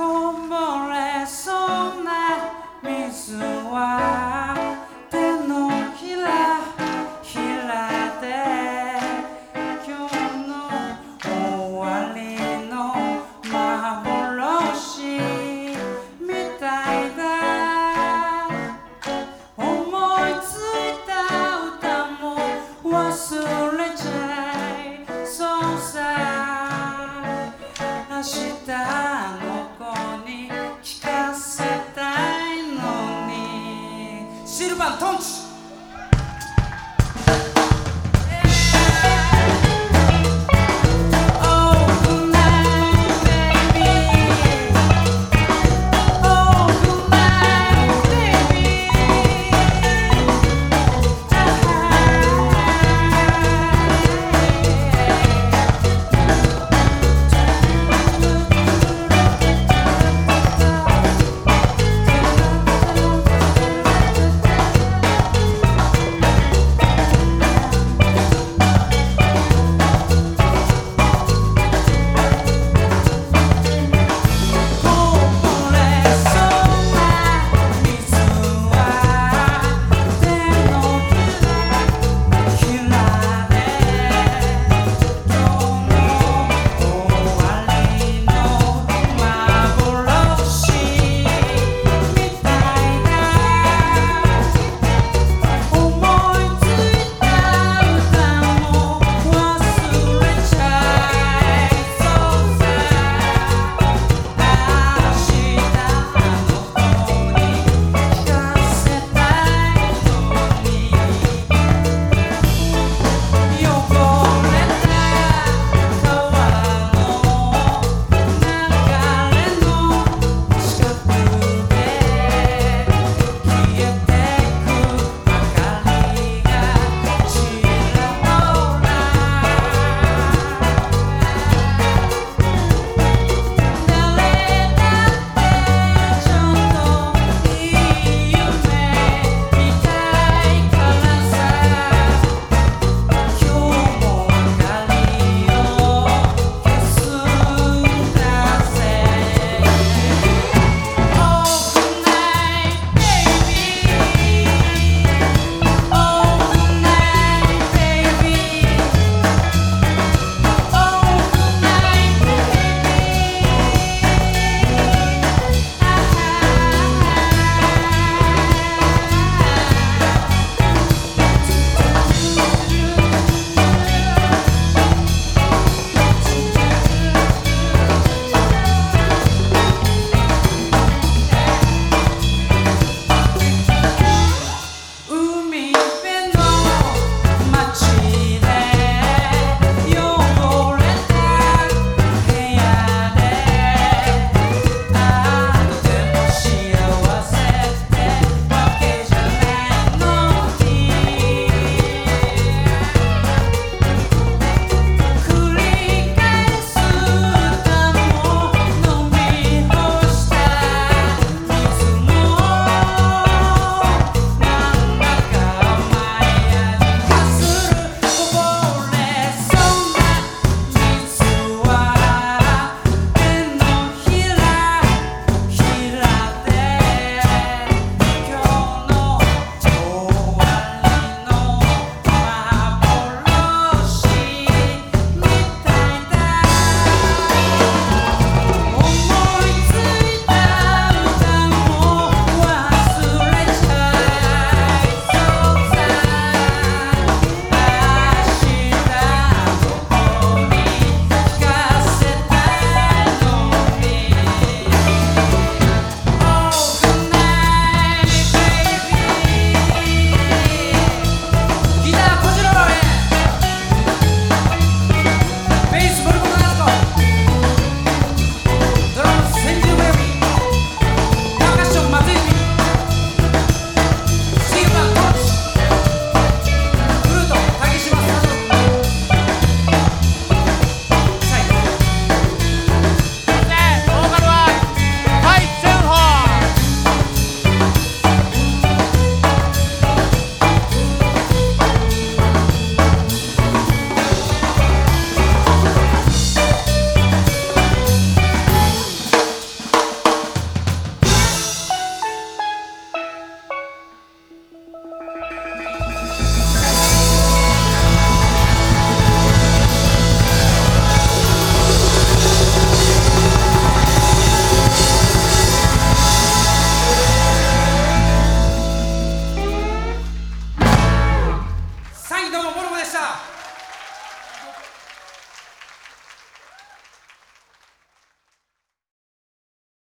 come on. シ